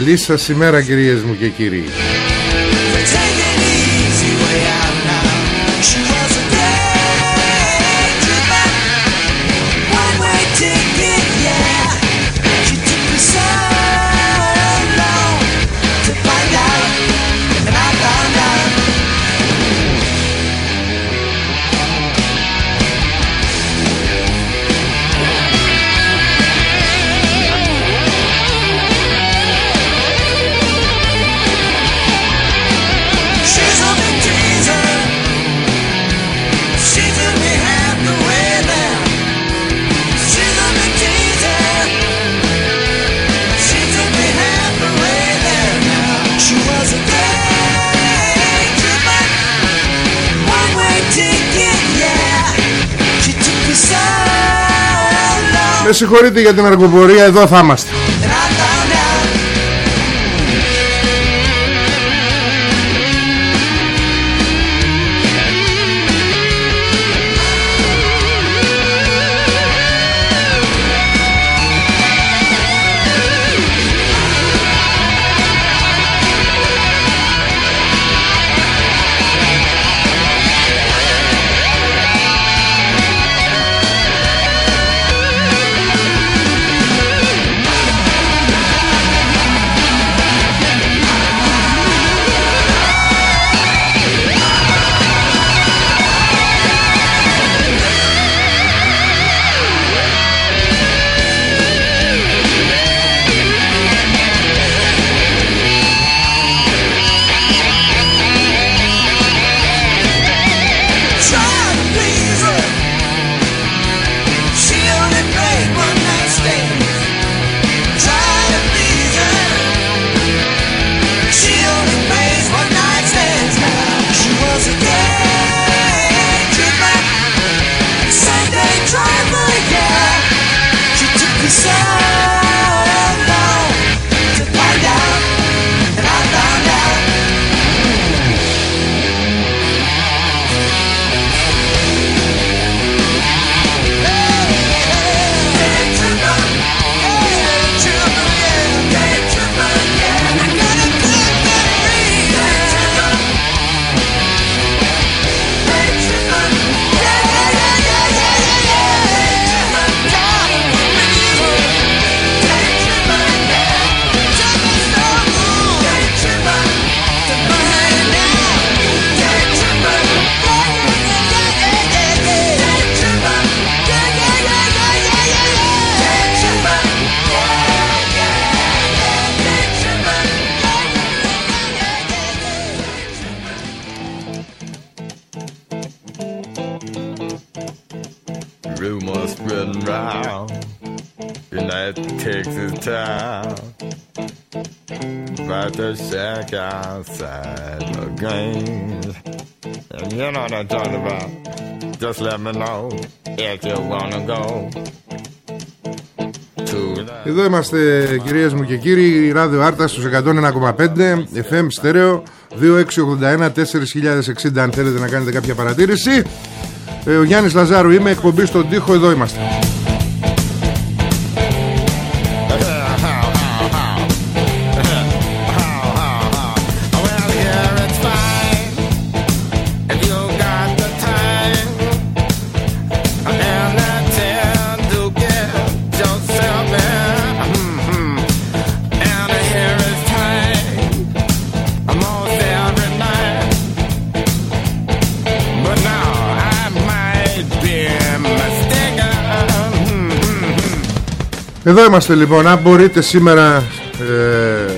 Καλή σας ημέρα κυρίες μου και κύριοι συγχωρείτε για την αργοπορία Εδώ θα είμαστε Εδώ είμαστε κυρίες μου και κύριοι Ράδιο Άρτας στους 101,5 FM στέρεο 2681 4060 αν θέλετε να κάνετε κάποια παρατήρηση. Ε, Ο Γιάννης Λαζάρου είμαι εκπομπή στον τοίχο εδώ είμαστε Εδώ είμαστε λοιπόν. Αν μπορείτε σήμερα ε,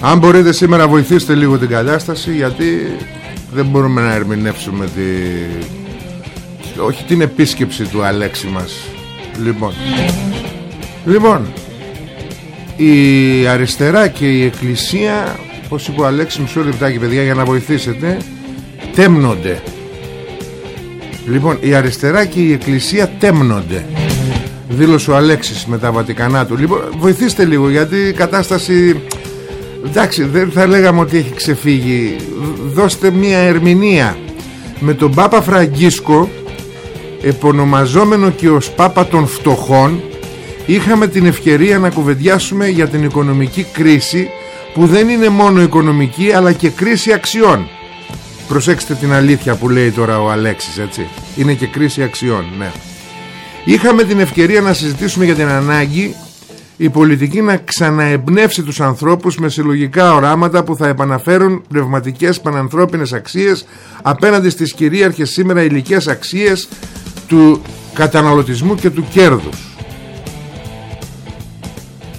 Αν μπορείτε σήμερα βοηθήστε λίγο την κατάσταση Γιατί δεν μπορούμε να ερμηνεύσουμε τη, Όχι την επίσκεψη του Αλέξη μας. Λοιπόν. Λοιπόν Η αριστερά και η εκκλησία Πώς είπε ο Αλέξης Μισό λεπτάκι παιδιά για να βοηθήσετε Τέμνονται. Λοιπόν η αριστερά και η εκκλησία τέμνονται δήλωσε ο Αλέξης με τα Βατικανά του. Λοιπόν, βοηθήστε λίγο γιατί η κατάσταση εντάξει δεν θα λέγαμε ότι έχει ξεφύγει. Δώστε μια ερμηνεία. Με τον Πάπα Φραγκίσκο επωνομαζόμενο και ως Πάπα των Φτωχών είχαμε την ευκαιρία να κουβεντιάσουμε για την οικονομική κρίση που δεν είναι μόνο οικονομική αλλά και κρίση αξιών. Προσέξτε την αλήθεια που λέει τώρα ο Αλέξης έτσι. Είναι και κρίση αξιών ναι Είχαμε την ευκαιρία να συζητήσουμε για την ανάγκη η πολιτική να ξαναεμπνεύσει τους ανθρώπους με συλλογικά οράματα που θα επαναφέρουν πνευματικές πανανθρώπινες αξίες απέναντι στις κυρίαρχες σήμερα υλικές αξίες του καταναλωτισμού και του κέρδους.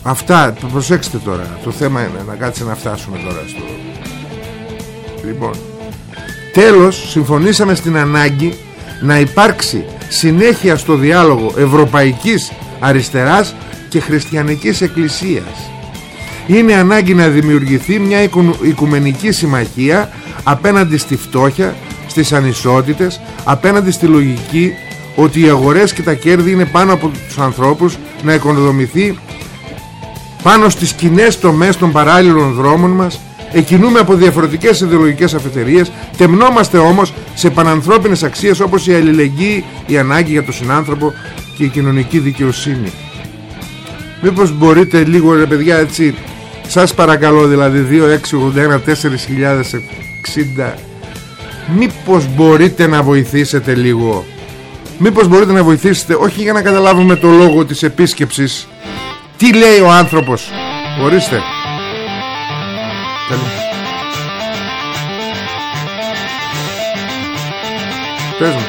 Αυτά, προσέξτε τώρα, το θέμα είναι να κάτσε να φτάσουμε τώρα στο... Λοιπόν, τέλος συμφωνήσαμε στην ανάγκη να υπάρξει συνέχεια στο διάλογο ευρωπαϊκής αριστεράς και χριστιανικής εκκλησίας. Είναι ανάγκη να δημιουργηθεί μια οικουμενική συμμαχία απέναντι στη φτώχεια, στις ανισότητες, απέναντι στη λογική ότι οι αγορές και τα κέρδη είναι πάνω από τους ανθρώπους να οικονομηθεί πάνω στις κοινές τομές των παράλληλων δρόμων μας Εκινούμε από διαφορετικές ιδεολογικές αφετερίες Τεμνόμαστε όμως σε πανανθρώπινες αξίες όπως η αλληλεγγύη, η ανάγκη για τον συνάνθρωπο και η κοινωνική δικαιοσύνη. Μήπως μπορείτε λίγο ρε παιδιά έτσι Σας παρακαλώ δηλαδή 2681 4060 Μήπως μπορείτε να βοηθήσετε λίγο; Μήπως μπορείτε να βοηθήσετε Όχι για να καταλάβουμε το λόγο της επίσκεψης. Τι λέει ο άνθρωπος; Ορίστε Πες μου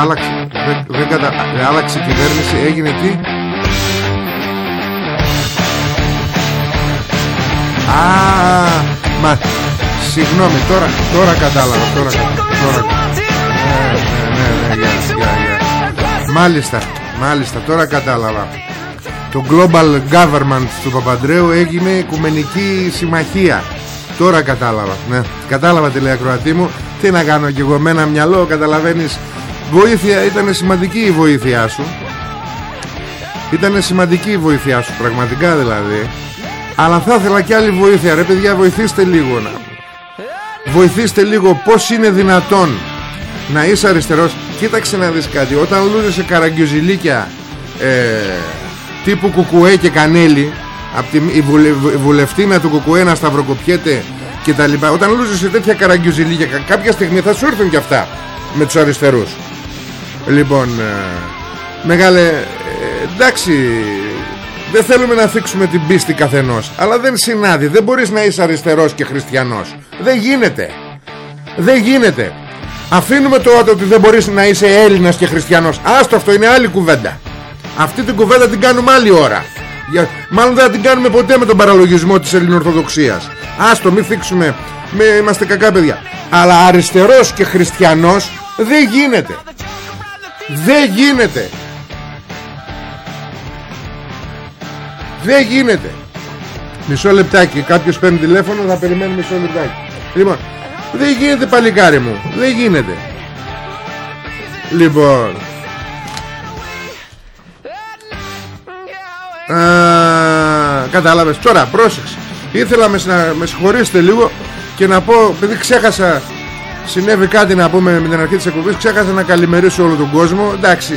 άλλαξε, δεν, δεν κατα... άλλαξε η κυβέρνηση, έγινε τι; Α, μα, συγγνώμη, τώρα, τώρα κατάλαβα, τώρα, τώρα, ναι, ναι, ναι, ναι, Μάλιστα, μάλιστα, τώρα κατάλαβα. Το Global Government του Παπαντρέου έγινε Οικουμενική Συμμαχία. Τώρα κατάλαβα, ναι, κατάλαβα τη λέει μου. Τι να κάνω κι εγώ με ένα μυαλό, καταλαβαίνεις Βοήθεια, ήταν σημαντική η βοήθειά σου. Ήταν σημαντική η βοήθειά σου Πραγματικά δηλαδή. Αλλά θα ήθελα και άλλη βοήθεια Ρε παιδιά βοηθήστε λίγο να Βοηθήστε λίγο πως είναι δυνατόν Να είσαι αριστερός. Κοίταξε να δεις κάτι Όταν λούζεσαι καραγκιουζιλίκια ε, Τύπου κουκουέ και κανέλι από τη, η, βουλε, βουλευτήνα του κουκουέ να σταυροκοπιέται και τα λοιπά Όταν λούζεσαι τέτοια καραγκιουζιλίκια Κάποια στιγμή θα σου έρθουν και αυτά Με τους αριστερούς Λοιπόν ε, Μεγάλε ε, Εντάξει Δεν θέλουμε να θίξουμε την πίστη καθενός Αλλά δεν συνάδει Δεν μπορείς να είσαι αριστερός και χριστιανός. Δεν γίνεται. Δεν γίνεται. Αφήνουμε το ότι δεν μπορείς να είσαι Έλληνας και χριστιανός. Άστο αυτό είναι άλλη κουβέντα. Αυτή την κουβέντα την κάνουμε άλλη ώρα. Για... Μάλλον δεν την κάνουμε ποτέ με τον παραλογισμό της Ελληνορθοδοξίας Άστο μην θίξουμε με... Είμαστε κακά παιδιά. Αλλά αριστερός και χριστιανός δεν γίνεται Δεν γίνεται. Δεν γίνεται. Μισό λεπτάκι. Κάποιος παίρνει τηλέφωνο θα περιμένουμε μισό λεπτάκι. Λοιπόν δεν γίνεται παλικάρι μου. Δεν γίνεται. Λοιπόν. Α, Κατάλαβες. Τώρα πρόσεξε. Ήθελα με, να με συγχωρήσετε λίγο Και να πω Επειδή ξέχασα Συνέβη κάτι να πούμε με την αρχή της εκπομπής Ξέχασα να καλημερίσω όλο τον κόσμο. Εντάξει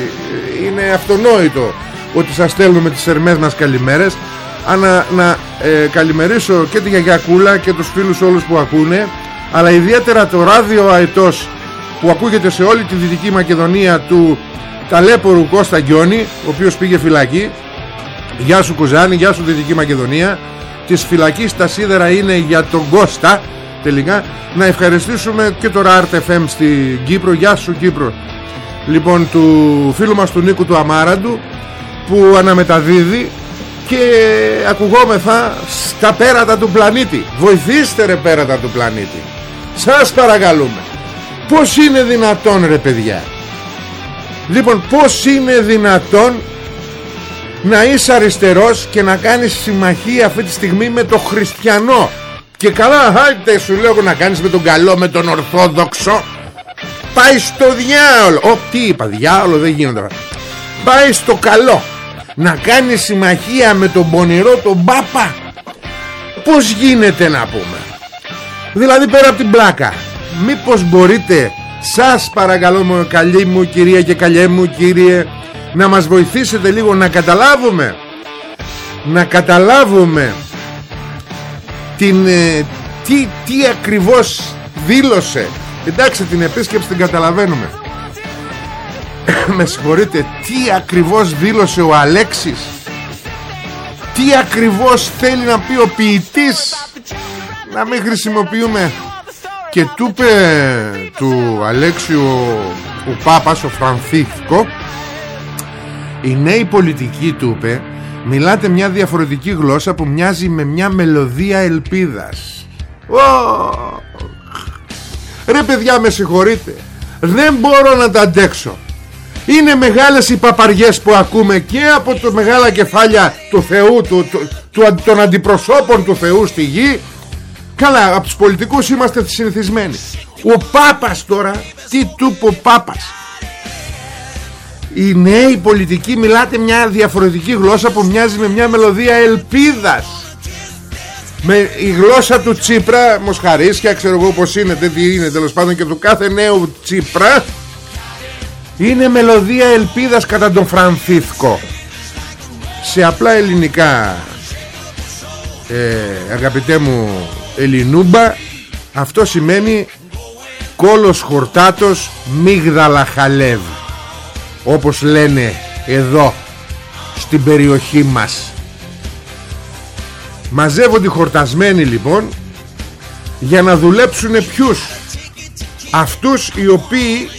είναι αυτονόητο Ότι σας στέλνουμε τις ερμές μας καλημέρες. Να, να ε, καλημερίσω και τη γιαγιά Κούλα και τους φίλους όλους που ακούνε αλλά ιδιαίτερα το ράδιο Αετός που ακούγεται σε όλη τη Δυτική Μακεδονία του ταλέπορου Κώστα Γκιόνι ο οποίος πήγε φυλακή. Γεια σου Κουζάνη, γεια σου Δυτική Μακεδονία. Της φυλακής τα σίδερα είναι για τον Κώστα τελικά. Να ευχαριστήσουμε και το Art FM στην Κύπρο. Γεια σου Κύπρο. Λοιπόν του φίλου μας του Νίκου του Αμάραντου που αναμεταδίδει και ακουγόμεθα στα πέρατα του πλανήτη. Βοηθήστε ρε πέρατα του πλανήτη. Σας παρακαλούμε. Πως είναι δυνατόν ρε παιδιά; Λοιπόν πως είναι δυνατόν Να είσαι αριστερός Και να κάνεις συμμαχία αυτή τη στιγμή Με το χριστιανό; Και καλά χάιτε σου λέω να κάνεις με τον καλό Με τον ορθόδοξο. Πάει στο διάολο. Ω τι είπα διάολο δεν γίνεται Πάει στο καλό. Να κάνει συμμαχία με τον πονηρό Τον πάπα. Πως γίνεται να πούμε. Δηλαδή πέρα από την πλάκα Μήπως μπορείτε Σας παρακαλώ μου καλή μου κυρία και καλέ μου κύριε Να μας βοηθήσετε λίγο να καταλάβουμε Να καταλάβουμε την, ε, τι, τι ακριβώς δήλωσε. Εντάξει την επίσκεψη την καταλαβαίνουμε. Με συγχωρείτε Τι ακριβώς δήλωσε ο Αλέξης; Τι ακριβώς θέλει να πει ο ποιητής; Να μην χρησιμοποιούμε. Και του είπε του Αλέξιου ο Πάπας ο Φρανθίσκο η νέη πολιτική του είπε μιλάτε μια διαφορετική γλώσσα που μοιάζει με μια μελωδία ελπίδας. Ρε παιδιά με συγχωρείτε. Δεν μπορώ να τα αντέξω. Είναι μεγάλες οι παπαριές που ακούμε και από το μεγάλα κεφάλια του Θεού του, του, του, των αντιπροσώπων του Θεού στη γη. Καλά, από τους πολιτικούς είμαστε συνηθισμένοι. Ο Πάπας τώρα, τι του ο Πάπας. Οι νέοι πολιτικοί μιλάτε μια διαφορετική γλώσσα που μοιάζει με μια μελωδία ελπίδας. Με η γλώσσα του Τσίπρα, μοσχαρίσια, ξέρω εγώ πως είναι, τι είναι τέλος πάντων και του κάθε νέου Τσίπρα είναι μελωδία ελπίδας κατά τον Φρανθίσκο. Σε απλά ελληνικά, ε, αγαπητέ μου Ελληνούμπα αυτό σημαίνει κόλος χορτάτος μίγδαλα χαλεύ όπως λένε εδώ στην περιοχή μας. Μαζεύονται χορτασμένοι λοιπόν για να δουλέψουν ποιους; Αυτούς οι οποίοι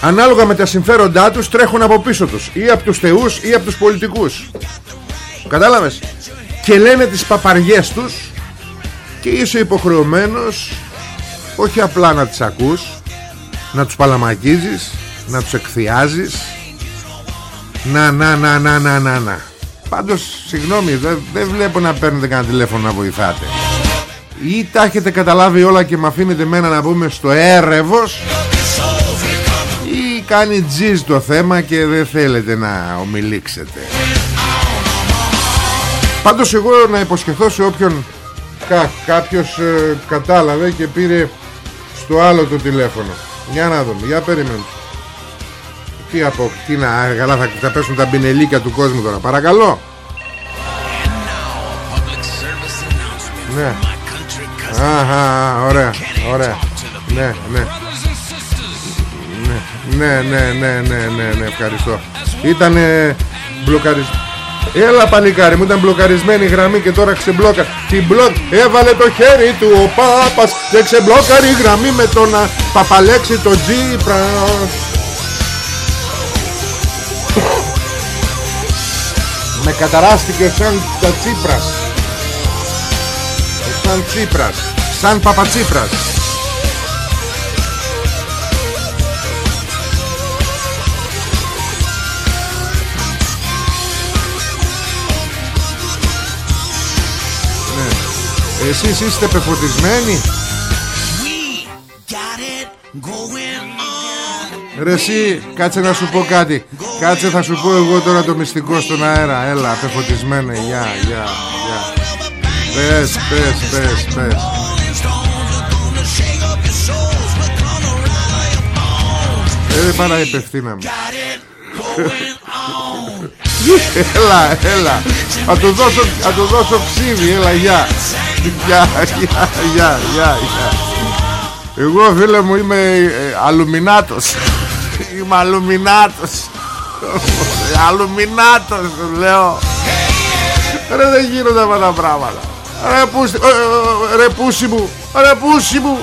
ανάλογα με τα συμφέροντά τους τρέχουν από πίσω τους ή από τους θεούς ή από τους πολιτικούς. Κατάλαβες; Και λένε τις παπαριές τους και είσαι υποχρεωμένος όχι απλά να τις ακούς να τους παλαμακίζεις να τους εκθιάζεις να να να να να να να. Πάντως συγγνώμη δεν, δεν βλέπω να παίρνετε κανένα τηλέφωνο να βοηθάτε. Ή τα έχετε καταλάβει όλα και με αφήνετε μένα να πούμε στο έρευος ή κάνει τζιζ το θέμα και δεν θέλετε να ομιλήξετε. Πάντως εγώ να υποσχεθώ σε όποιον Κα, κάποιος ε, κατάλαβε και πήρε στο άλλο το τηλέφωνο. Για να δούμε, για περίμενε τι από, τι να, καλά θα, θα πέσουν τα μπινελίκια του κόσμου τώρα. Παρακαλώ. Ναι. Αχα, ωραία, ωραία. Ναι, ναι. Ναι, ναι, ναι, ναι, ναι, ναι, ευχαριστώ. Ήτανε μπλοκαρισμένο Έλα πανικάρι μου ήταν μπλοκαρισμένη η γραμμή και τώρα ξεμπλόκα Την μπλοκ έβαλε το χέρι του ο Πάπας Και ξεμπλόκαρε η γραμμή με το να Παπαλέξη το Τζίπρας Με καταράστηκε σαν τα Τσίπρας. Σαν Τσίπρας. Σαν Παπατσίπρας. Ναι. Εσείς είστε πεφωτισμένοι Ρε εσύ, κάτσε να σου πω κάτι. Κάτσε θα σου πω εγώ τώρα το μυστικό στον αέρα. Έλα, πεφωτισμένε, γεια, γεια, γεια. Πες, πες, πες, πες. Ε, δεν παρά υπευθύνα μου Έλα, έλα. Θα του δώσω, θα του δώσω ξύδι, έλα, γεια Γεια, γεια, γεια, γεια. Εγώ φίλε μου είμαι ε, αλουμινάτος Είμαι αλουμινάτος. Αλουμινάτος λέω. Ρε δεν γίνονται αυτά τα πράγματα. Ρε πούσι, ε, ε, ρε πούσι μου. Ρε πούσι μου.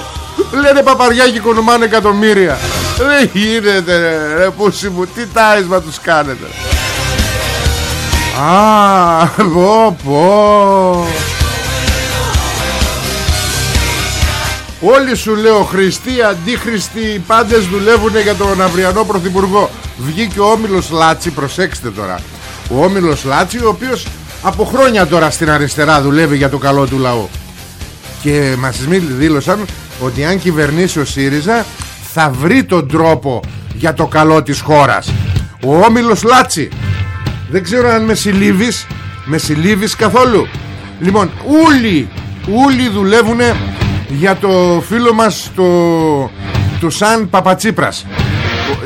Λένε παπαριά και οικονομάνε εκατομμύρια. Δεν γίνεται ρε, ρε πούσι μου Τι τάισμα τους κάνετε. Α, πω πω Όλοι σου λέω Χριστοί, αντίχριστοι Οι πάντες δουλεύουν για τον αυριανό πρωθυπουργό. Βγήκε ο Όμιλος Λάτση Προσέξτε τώρα. Ο Όμιλος Λάτση ο οποίος από χρόνια τώρα στην αριστερά δουλεύει για το καλό του λαού. Και μας δήλωσαν Ότι αν κυβερνήσει ο ΣΥΡΙΖΑ Θα βρει τον τρόπο για το καλό της χώρας. Ο Όμιλος Λάτση Δεν ξέρω αν με συλλήβεις Με συλλήβεις καθόλου. Λοιπόν, όλοι, όλοι δουλεύουν για το φίλο μας το, το Σαν Παπατσίπρας.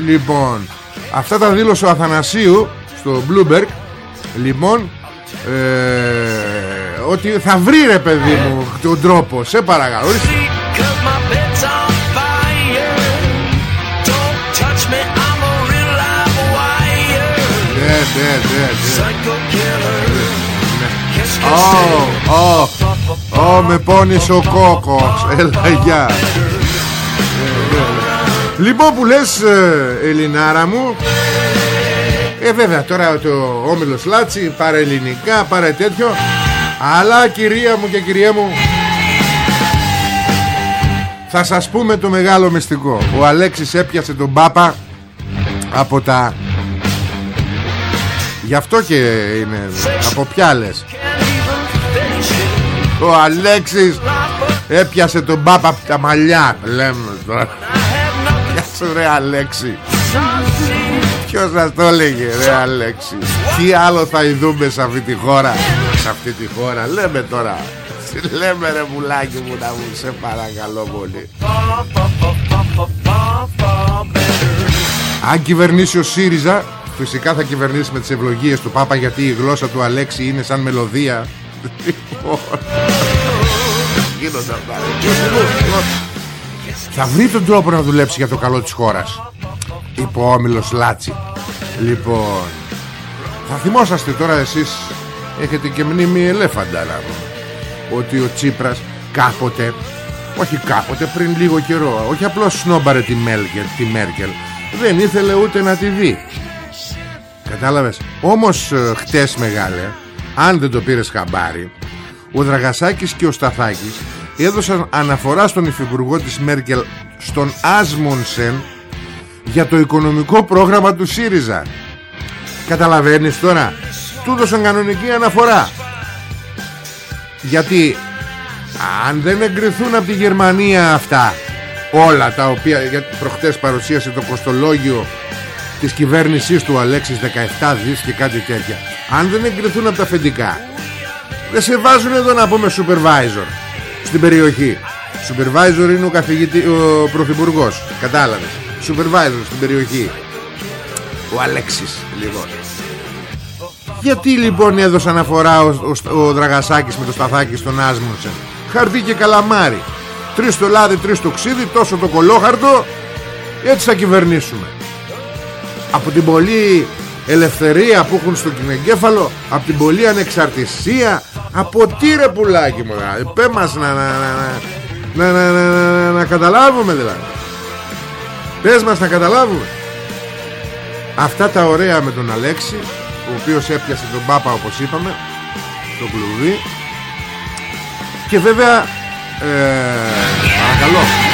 Λοιπόν Αυτά τα δήλωσε ο Αθανασίου Στο Bloomberg. Λοιπόν ε, Ότι θα βρει ρε παιδί μου Τον τρόπο. Σε παρακαλώ. Ναι, ναι, ναι, ναι. Ω, με πόνεις ο κόκος. Έλα, γεια. Λοιπόν που λες ε, Ελληνάρα μου Ε βέβαια τώρα το Όμιλος Λάτσι Πάρε ελληνικά, πάρε τέτοιο. Αλλά κυρία μου και κυρία μου Θα σας πούμε το μεγάλο μυστικό. Ο Αλέξης έπιασε τον Πάπα Από τα Γι' αυτό και είναι Από ποια λες ο Αλέξης έπιασε τον Πάπα από τα μαλλιά Λέμε τώρα. Πιάσε ρε Αλέξη. Ποιος σας το έλεγε ρε Αλέξη. Τι άλλο θα ειδούμε σε αυτή τη χώρα; Σε αυτή τη χώρα Λέμε τώρα. Λέμε ρε πουλάκι μου να μου σε παρακαλώ πολύ. Αν κυβερνήσει ο ΣΥΡΙΖΑ Φυσικά θα κυβερνήσει με τις ευλογίες του Πάπα Γιατί η γλώσσα του Αλέξη είναι σαν μελωδία Λοιπόν. Θα βρει τον τρόπο να δουλέψει για το καλό της χώρας. Υπόμιλος Λάτσι. Λοιπόν Θα θυμόσαστε τώρα εσείς Έχετε και μνήμη ελέφαντα Ότι ο Τσίπρας κάποτε Όχι κάποτε πριν λίγο καιρό Όχι απλώς σνόμπαρε τη Μέρκελ, τη Μέρκελ Δεν ήθελε ούτε να τη δει. Κατάλαβες; Όμως ε, χτες μεγάλε Αν δεν το πήρες χαμπάρι Ο Δραγασάκης και ο Σταθάκης Έδωσαν αναφορά στον υφυπουργό της Μέρκελ Στον Άσμονσεν Για το οικονομικό πρόγραμμα του ΣΥΡΙΖΑ. Καταλαβαίνεις τώρα Του έδωσαν κανονική αναφορά. Γιατί Αν δεν εγκριθούν από τη Γερμανία αυτά Όλα τα οποία γιατί προχτές παρουσίασε το κοστολόγιο της κυβέρνησής του Αλέξης 17 δις και κάτι τέτοια αν δεν εγκριθούν από τα αφεντικά δεν σε βάζουν εδώ να πούμε supervisor στην περιοχή. Supervisor είναι ο, καθηγητή, ο πρωθυπουργός κατάλαβες. Supervisor στην περιοχή. Ο Αλέξης λοιπόν γιατί λοιπόν έδωσε αναφορά ο, ο, ο Δραγασάκης με το Σταθάκη στον Άσμονσεν χαρτί και καλαμάρι. Τρεις το λάδι, τρεις το ξύδι τόσο το κολόχαρτο. Έτσι θα κυβερνήσουμε. Από την πολλή ελευθερία που έχουν στο εγκέφαλο από την πολλή ανεξαρτησία. Από τι ρε πουλάκι μου πέ μας να, να, να, να, να, να, να, να καταλάβουμε δηλαδή. Πες μας να καταλάβουμε. Αυτά τα ωραία με τον Αλέξη Ο οποίος έπιασε τον Πάπα όπως είπαμε Το κλουβί. Και βέβαια ε, Παρακαλώ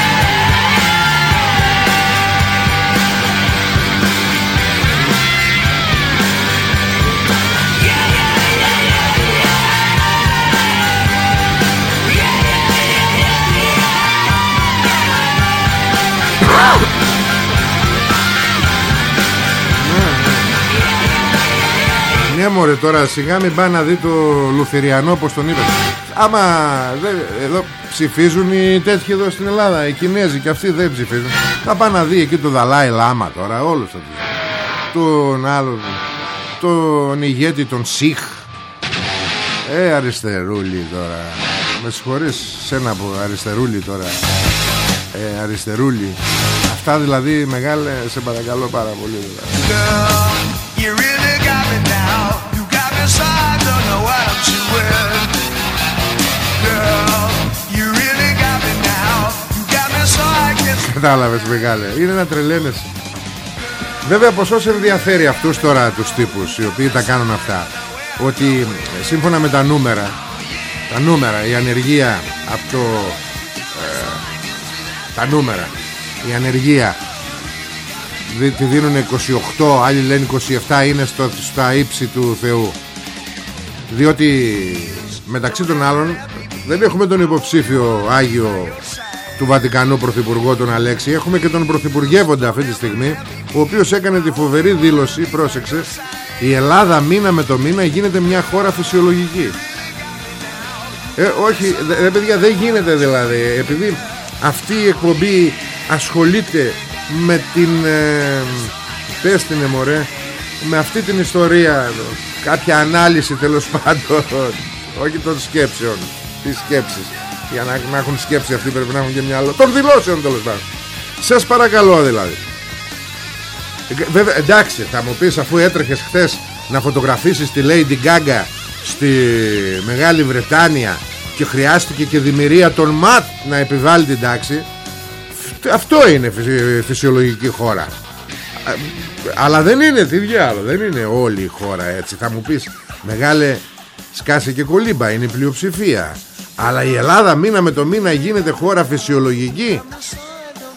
Ναι μωρέ τώρα σιγά μην πάει να δει το Λουθυριανό πως τον είπε. Άμα εδώ ψηφίζουν οι τέτοιοι εδώ στην Ελλάδα Οι Κινέζοι και αυτοί δεν ψηφίζουν. Θα πάει να δει εκεί το Δαλάη Λάμα τώρα Όλους αυτούς Τον άλλο Τον ηγέτη τον Σιχ. Ε αριστερούλη τώρα. Με συγχωρείς σένα που αριστερούλη τώρα. Ε, Αριστερούλη. Αυτά δηλαδή μεγάλε σε παρακαλώ πάρα πολύ δηλαδή. Κατάλαβες μεγάλε. Είναι να τρελαίνεσαι. Βέβαια πως όσο ενδιαφέρει αυτούς τώρα τους τύπους Οι οποίοι τα κάνουν αυτά. Ότι σύμφωνα με τα νούμερα Τα νούμερα Η ανεργία από το ε, Τα νούμερα Η ανεργία Τη δίνουν 28 Άλλοι λένε 27 Είναι στο, στα ύψη του Θεού. Διότι Μεταξύ των άλλων Δεν έχουμε τον υποψήφιο Άγιο του Βατικανού Πρωθυπουργό τον Αλέξη. Έχουμε και τον Πρωθυπουργεύοντα αυτή τη στιγμή ο οποίος έκανε τη φοβερή δήλωση πρόσεξε η Ελλάδα μήνα με το μήνα γίνεται μια χώρα φυσιολογική ε, όχι δε, παιδιά δεν γίνεται δηλαδή επειδή αυτή η εκπομπή ασχολείται με την ε, πες την μωρέ με αυτή την ιστορία κάποια ανάλυση τέλος πάντων όχι των σκέψεων τις σκέψεις για να, να έχουν σκέψη αυτοί πρέπει να έχουν και μια άλλο. Των δηλώσεων τέλος πάντων. Σας παρακαλώ δηλαδή. Ε, Βέβαια εντάξει θα μου πεις αφού έτρεχες χθες Να φωτογραφίσεις τη Lady Gaga Στη Μεγάλη Βρετάνια Και χρειάστηκε και δημιουργία των ΜΑΤ Να επιβάλλει την τάξη Αυτό είναι φυσιολογική χώρα. Ε, αλλά δεν είναι τι διάλο Δεν είναι όλη η χώρα έτσι. Θα μου πεις μεγάλε σκάσε και κολύμπα Είναι η πλειοψηφία αλλά η Ελλάδα μήνα με το μήνα γίνεται χώρα φυσιολογική.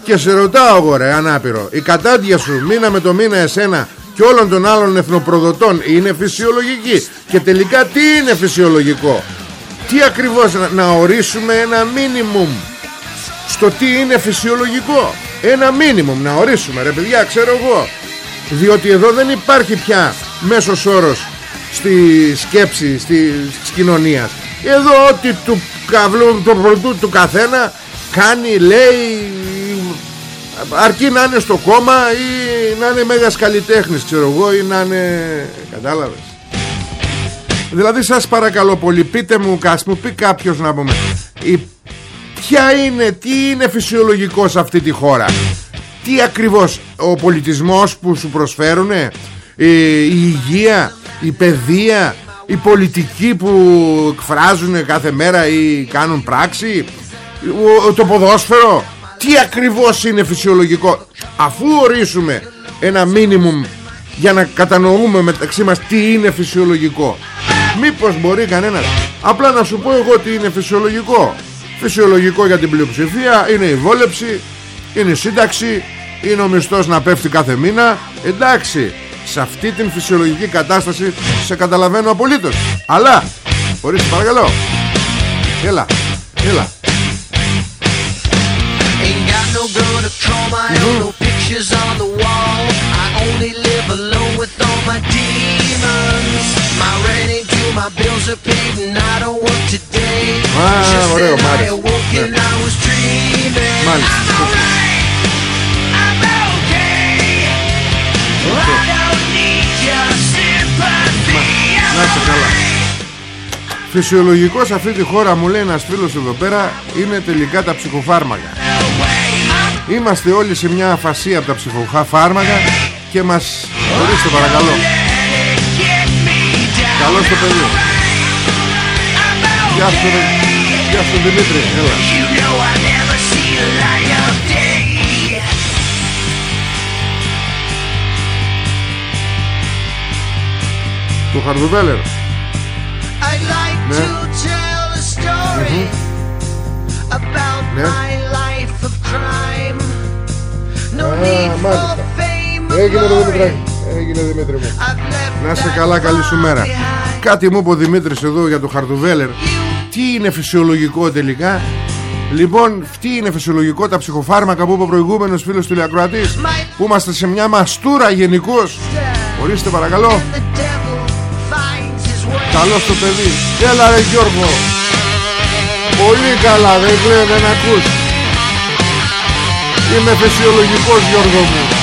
Και σε ρωτάω εγώ ρε ανάπηρο Η κατάντια σου μήνα με το μήνα εσένα Και όλων των άλλων εθνοπροδοτών Είναι φυσιολογική; Και τελικά τι είναι φυσιολογικό; Τι ακριβώς να, να ορίσουμε ένα μίνιμουμ Στο τι είναι φυσιολογικό; Ένα μίνιμουμ να ορίσουμε ρε παιδιά ξέρω εγώ. Διότι εδώ δεν υπάρχει πια Μέσος όρος Στη σκέψη στη, της κοινωνίας εδώ ό,τι του καβλού του πρωτού του καθένα κάνει λέει αρκεί να είναι στο κόμμα ή να είναι μέγας καλλιτέχνης ξέρω εγώ ή να είναι κατάλαβες. Δηλαδή σας παρακαλώ πολύ πείτε μου ας μου πει κάποιος να πούμε η... ποια είναι τι είναι φυσιολογικός σε αυτή τη χώρα; Τι ακριβώς ο πολιτισμός που σου προσφέρουν η, η υγεία η παιδεία οι πολιτικοί που εκφράζουν κάθε μέρα ή κάνουν πράξη το ποδόσφαιρο τι ακριβώς είναι φυσιολογικό; Αφού ορίσουμε ένα μίνιμουμ για να κατανοούμε μεταξύ μας τι είναι φυσιολογικό μήπως μπορεί κανένας απλά να σου πω εγώ τι είναι φυσιολογικό. Φυσιολογικό για την πλειοψηφία είναι η βόλεψη είναι η σύνταξη είναι ο μισθός να πέφτει κάθε μήνα. Εντάξει σε αυτή την φυσιολογική κατάσταση σε καταλαβαίνω απολύτως. Αλλά ορίστε παρακαλώ. Έλα έλα. Α, ωραίο, μάλιστα. Μάλιστα. Φυσιολογικός σε αυτή τη χώρα μου λέει ένας φίλος εδώ πέρα είναι τελικά τα ψυχοφάρμακα. Είμαστε όλοι σε μια αφασία από τα ψυχοφάρμακα και μας... Ορίστε παρακαλώ. Καλό στο παιδί. Γεια σου, Γεια σου Δημήτρη. Έλα. Του Χαρδουβέλερ Ναι. Ναι. Α, μάλιστα. Έγινε το Δημητράκη Έγινε Δημήτρη μου. Να σε καλά καλή σου μέρα. Κάτι μου είπε ο Δημήτρης εδώ για το Χαρτουβέλερ Τι είναι φυσιολογικό τελικά; Λοιπόν, τι είναι φυσιολογικό τα ψυχοφάρμακα που είπε ο προηγούμενος φίλος του Λιακροατής Που είμαστε σε μια μαστούρα γενικώς. Ορίστε παρακαλώ Καλό στο παιδί. Έλα ρε Γιώργο. Πολύ καλά δεν κλαίω δεν ακούς. Είμαι φυσιολογικός Γιώργο μου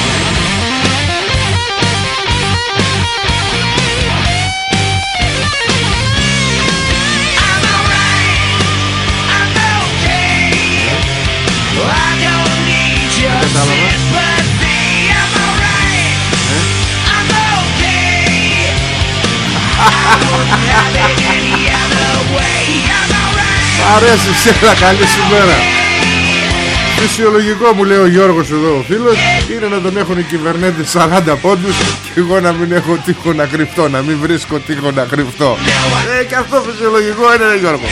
αρέσει σένα καλή σου μέρα. Φυσιολογικό μου λέει ο Γιώργος εδώ ο φίλος Είναι να τον έχουν οι κυβερνέτες 40 πόντους Και εγώ να μην έχω τείχο να κρυφτώ Να μην βρίσκω τείχο να κρυφτώ. Ε και αυτό φυσιολογικό είναι ρε Γιώργο.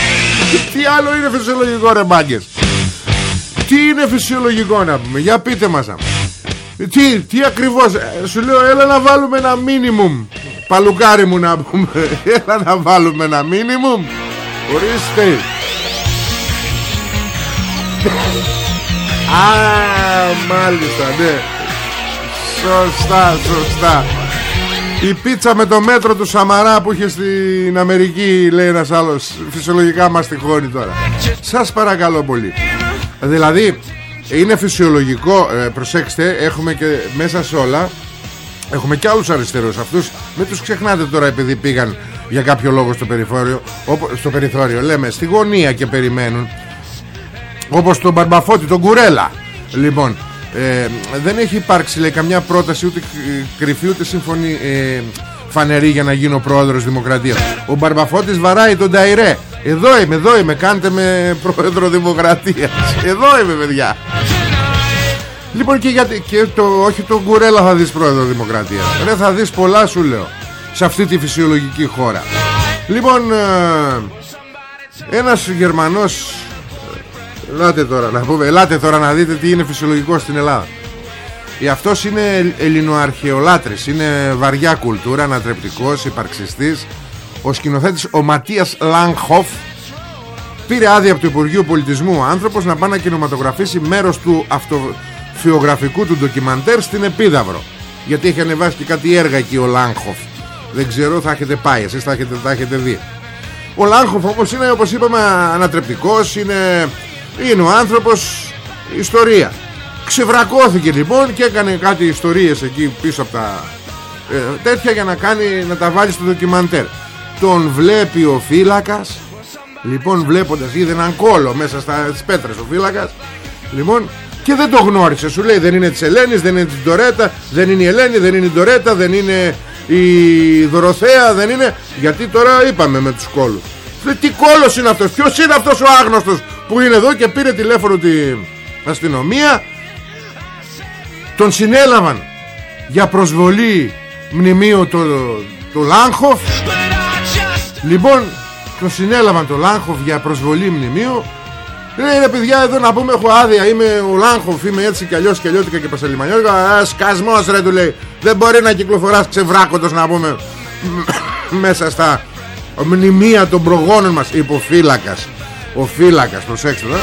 Τι άλλο είναι φυσιολογικό ρε μπάγκες Τι είναι φυσιολογικό να πούμε Για πείτε μας τι, τι ακριβώς ε, Σου λέω έλα να βάλουμε ένα μίνιμουμ Παλουκάρι μου να πούμε Έλα να βάλουμε ένα μίνιμουμ Ορίστε Α, μάλιστα, ναι. Σωστά, σωστά. Η πίτσα με το μέτρο του Σαμαρά που είχε στην Αμερική, λέει ένας άλλος, φυσιολογικά μας τυχώνει τώρα. Σας παρακαλώ πολύ. Δηλαδή, είναι φυσιολογικό, ε, προσέξτε, έχουμε και μέσα σε όλα, έχουμε και άλλους αριστερούς. Αυτούς. Μην τους ξεχνάτε τώρα επειδή πήγαν για κάποιο λόγο στο περιθώριο, στο περιθώριο λέμε, στη γωνία και περιμένουν. Όπως τον Μπαρμπαφώτη, τον Κουρέλα. Λοιπόν ε, Δεν έχει υπάρξει λέει καμιά πρόταση Ούτε κρυφή ούτε συμφωνή ε, Φανερή για να γίνω πρόεδρος Δημοκρατίας. Ο Μπαρμπαφώτης βαράει τον Ταϊρέ. Εδώ είμαι, εδώ είμαι Κάντε με πρόεδρο Δημοκρατίας. Εδώ είμαι παιδιά Λοιπόν και, γιατί, και το, όχι τον Κουρέλα θα δεις πρόεδρο Δημοκρατίας. Δεν θα δεις πολλά σου λέω Σε αυτή τη φυσιολογική χώρα. Λοιπόν ε, Ένας Γερμανός Ελάτε τώρα να πούμε Ελάτε τώρα να δείτε τι είναι φυσιολογικό στην Ελλάδα. Ε, Αυτός είναι ελληνοαρχαιολάτρης Είναι βαριά κουλτούρα Ανατρεπτικός, υπαρξιστής. Ο σκηνοθέτης ο Ματίας Λάνχοφ Πήρε άδεια από το Υπουργείο Πολιτισμού ο άνθρωπος να πάει να κινηματογραφήσει μέρος του αυτοφιογραφικού του ντοκιμαντέρ στην Επίδαυρο. Γιατί έχει ανεβάσει και κάτι έργα εκεί ο Λάνχοφ. Δεν ξέρω θα έχετε πάει εσείς θα έχετε, θα έχετε δει. Ο Λάνχοφ όμως είναι όπως είπαμε ανατρεπτικός είναι είναι ο άνθρωπος ιστορία. Ξεβρακώθηκε λοιπόν και έκανε κάτι ιστορίες εκεί πίσω από τα ε, τέτοια για να κάνει να τα βάλει στο ντοκιμαντέρ. Τον βλέπει ο φύλακας λοιπόν βλέποντας είδε έναν κόλο μέσα στα τις πέτρες ο φύλακας. Λοιπόν και δεν το γνώρισε. Σου λέει δεν είναι της Ελένης δεν είναι της Ντορέτα δεν είναι η Ελένη δεν είναι η Ντορέτα δεν είναι η Δωροθέα δεν είναι. Γιατί τώρα είπαμε με τους κόλους. Τι κόλος είναι αυτός Ποιος είναι αυτός ο άγνωστος που είναι εδώ και πήρε τηλέφωνο την αστυνομία. Τον συνέλαβαν Για προσβολή Μνημείο το, το Λάγχοφ Λοιπόν Τον συνέλαβαν το Λάγχοφ για προσβολή μνημείου Λέει ρε παιδιά εδώ να πούμε έχω άδεια Είμαι ο Λάγχοφ είμαι έτσι κι αλλιώς και αλλιώτικα και πασαλιμανιώτικα Σκασμός ρε του λέει. Δεν μπορεί να κυκλοφοράς ξεβράκοντος να πούμε Μέσα στα μνημεία των προγόνων μας. Υποφύλακας ο φύλακας προσέξτε εδώ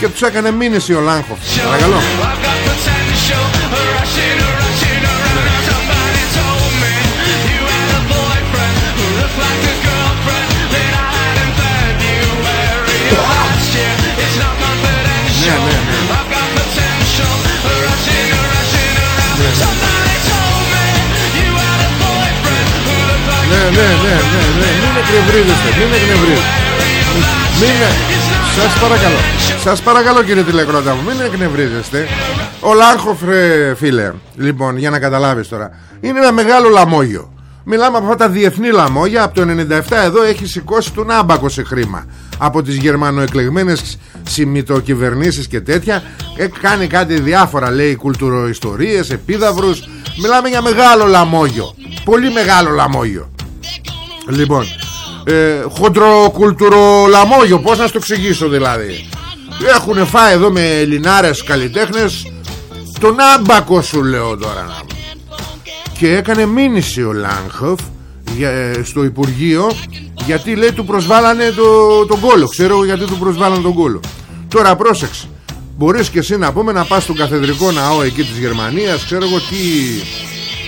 και τους έκανε μήνυση ο Λάγχοφ παρακαλώ ναι, ναι, ναι, ναι, ναι, μην εκνευρίζεστε, μην εκνευρίζεστε. Μην... Σας παρακαλώ. Σας παρακαλώ κύριε τηλεκρότα μου Μην εκνευρίζεστε. Ο Λάρχοφ ρε φίλε Λοιπόν για να καταλάβεις τώρα Είναι ένα μεγάλο λαμόγιο. Μιλάμε από αυτά τα διεθνή λαμόγια Από το 97 εδώ έχει σηκώσει τον άμπακο σε χρήμα. Από τις γερμανοεκλεγμένες συμμετοκυβερνήσεις και τέτοια ε, Κάνει κάτι διάφορα λέει Κουλτουροϊστορίες, επίδαυρους. Μιλάμε για μεγάλο λαμόγιο. Πολύ μεγάλο λαμόγιο Λοιπόν ε, Χοντροκουλτουρολαμόγιο Πώς να σου το εξηγήσω δηλαδή. Έχουν φάει εδώ με Ελληνάρες καλλιτέχνες. Τον άμπακο σου λέω τώρα. Και έκανε μήνυση ο Λάνχοφ ε, στο Υπουργείο γιατί λέει του προσβάλανε το, τον κόλο. Ξέρω γιατί του προσβάλανε τον κόλο. Τώρα πρόσεξε. Μπορείς και εσύ να πούμε να πας στον καθεδρικό ναό εκεί της Γερμανίας ξέρω εγώ τι.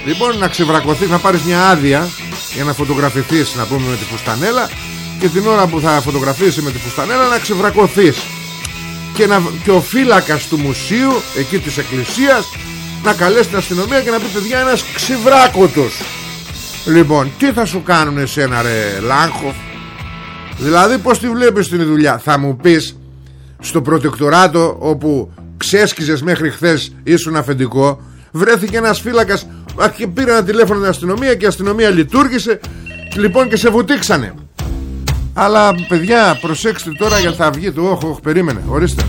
Λοιπόν να ξεβρακωθείς να πάρεις μια άδεια για να φωτογραφηθείς να πούμε με τη φουστανέλα και την ώρα που θα φωτογραφίσεις με τη φουστανέλα να ξεβρακωθείς. Και, να, και ο φύλακας του μουσείου εκεί της εκκλησίας να καλέσει την αστυνομία και να πει παιδιά ένας ξεβράκωτος Λοιπόν, τι θα σου κάνουν εσένα ρε Λάγχοφ Δηλαδή πως τη βλέπεις την δουλειά; Θα μου πεις στο προτεκτοράτο όπου ξέσκιζες μέχρι χθες ήσουν αφεντικό Βρέθηκε ένας φύλακας και πήρε ένα τηλέφωνο την αστυνομία και η αστυνομία λειτουργήσε. Λοιπόν και σε βουτήξανε. Αλλά παιδιά προσέξτε τώρα γιατί θα βγει το όχο, όχ, περίμενε. Ορίστε.